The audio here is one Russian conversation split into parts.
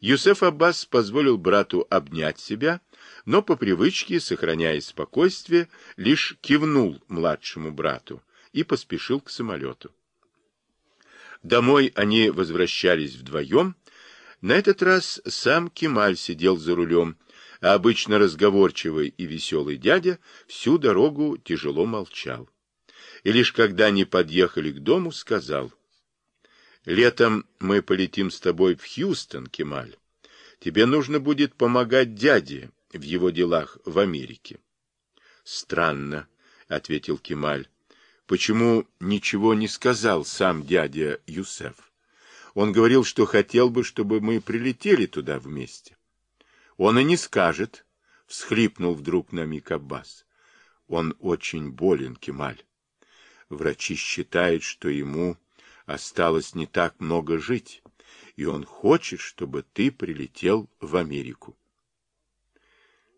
Юсеф Аббас позволил брату обнять себя, но по привычке, сохраняя спокойствие, лишь кивнул младшему брату и поспешил к самолету. Домой они возвращались вдвоем. На этот раз сам Кемаль сидел за рулем, а обычно разговорчивый и веселый дядя всю дорогу тяжело молчал. И лишь когда они подъехали к дому, сказал, «Летом мы полетим с тобой в Хьюстон, Кемаль. Тебе нужно будет помогать дяде в его делах в Америке». «Странно», — ответил Кемаль. «Почему ничего не сказал сам дядя Юсеф? Он говорил, что хотел бы, чтобы мы прилетели туда вместе». Он и не скажет, — всхлипнул вдруг на миг Аббас. Он очень болен, Кемаль. Врачи считают, что ему осталось не так много жить, и он хочет, чтобы ты прилетел в Америку.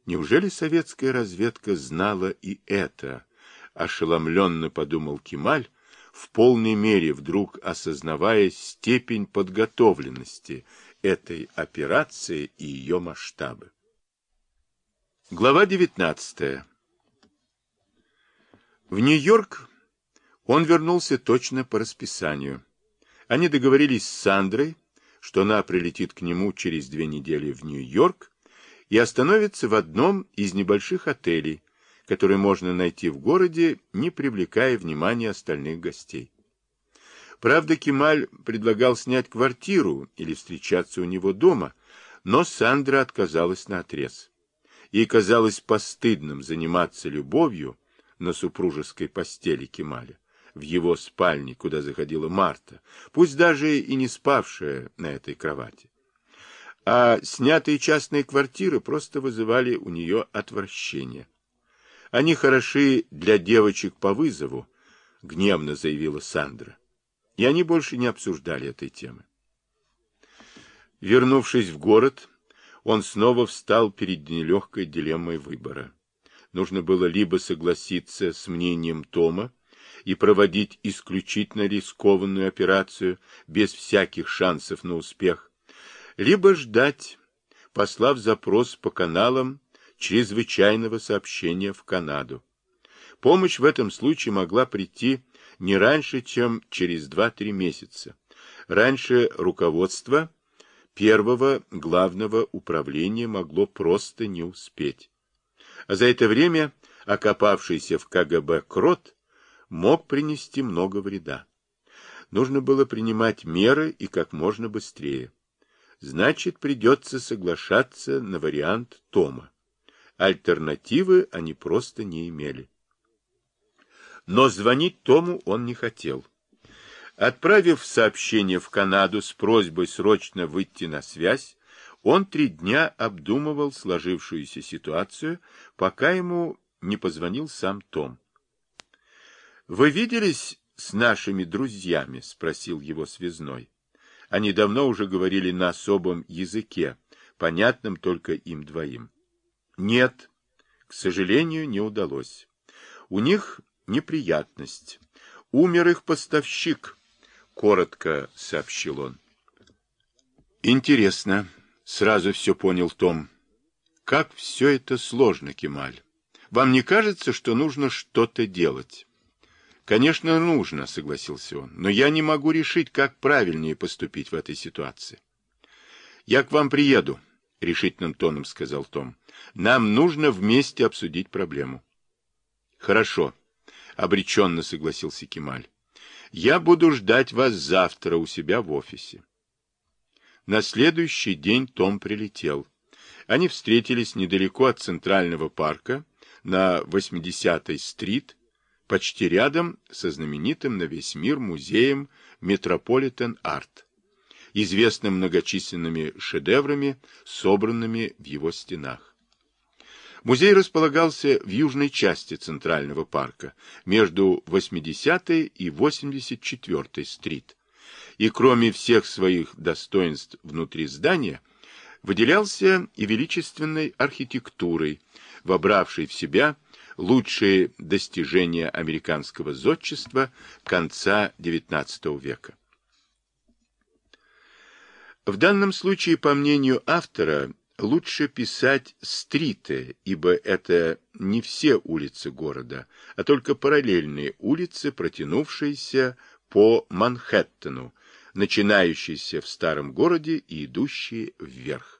Неужели советская разведка знала и это? Ошеломленно подумал Кемаль, в полной мере вдруг осознавая степень подготовленности этой операции и ее масштабы. Глава 19. В Нью-Йорк он вернулся точно по расписанию. Они договорились с Сандрой, что она прилетит к нему через две недели в Нью-Йорк и остановится в одном из небольших отелей, которые можно найти в городе, не привлекая внимания остальных гостей. Правда, Кемаль предлагал снять квартиру или встречаться у него дома, но Сандра отказалась наотрез. Ей казалось постыдным заниматься любовью на супружеской постели Кемаля, в его спальне, куда заходила Марта, пусть даже и не спавшая на этой кровати. А снятые частные квартиры просто вызывали у нее отвращение. Они хороши для девочек по вызову, гневно заявила Сандра и они больше не обсуждали этой темы. Вернувшись в город, он снова встал перед нелегкой дилеммой выбора. Нужно было либо согласиться с мнением Тома и проводить исключительно рискованную операцию без всяких шансов на успех, либо ждать, послав запрос по каналам чрезвычайного сообщения в Канаду. Помощь в этом случае могла прийти не раньше, чем через 2-3 месяца. Раньше руководство первого главного управления могло просто не успеть. А за это время окопавшийся в КГБ Крот мог принести много вреда. Нужно было принимать меры и как можно быстрее. Значит, придется соглашаться на вариант Тома. Альтернативы они просто не имели. Но звонить Тому он не хотел. Отправив сообщение в Канаду с просьбой срочно выйти на связь, он три дня обдумывал сложившуюся ситуацию, пока ему не позвонил сам Том. «Вы виделись с нашими друзьями?» — спросил его связной. Они давно уже говорили на особом языке, понятном только им двоим. «Нет, к сожалению, не удалось. У них неприятность. Умер их поставщик, коротко сообщил он. Интересно, сразу все понял Том. Как все это сложно, Кемаль. Вам не кажется, что нужно что-то делать? Конечно, нужно, согласился он, но я не могу решить, как правильнее поступить в этой ситуации. Я к вам приеду, решительным тоном сказал Том. Нам нужно вместе обсудить проблему. Хорошо, обреченно согласился Кемаль. Я буду ждать вас завтра у себя в офисе. На следующий день Том прилетел. Они встретились недалеко от Центрального парка на 80-й стрит, почти рядом со знаменитым на весь мир музеем Метрополитен Арт, известным многочисленными шедеврами, собранными в его стенах. Музей располагался в южной части Центрального парка, между 80-й и 84-й стрит. И кроме всех своих достоинств внутри здания, выделялся и величественной архитектурой, вобравшей в себя лучшие достижения американского зодчества конца XIX века. В данном случае, по мнению автора, лучше писать стриты, ибо это не все улицы города, а только параллельные улицы, протянувшиеся по Манхэттену, начинающиеся в старом городе и идущие вверх.